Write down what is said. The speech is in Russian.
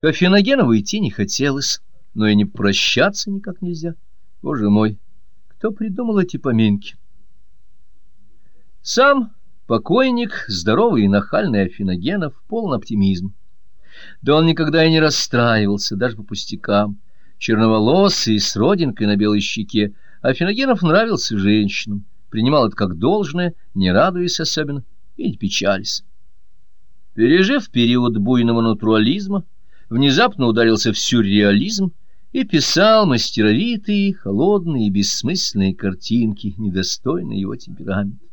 К Афиногенову идти не хотелось, но и не прощаться никак нельзя. Боже мой, кто придумал эти поминки? Сам покойник, здоровый и нахальный Афиногенов, полон оптимизм. Да он никогда и не расстраивался, даже по пустякам. Черноволосый, с родинкой на белой щеке, Афиногенов нравился женщинам, принимал это как должное, не радуясь особенно и не печались. Пережив период буйного натурализма, внезапно ударился в сюрреализм и писал мастеровитые, холодные, бессмысленные картинки, недостойные его темперамента.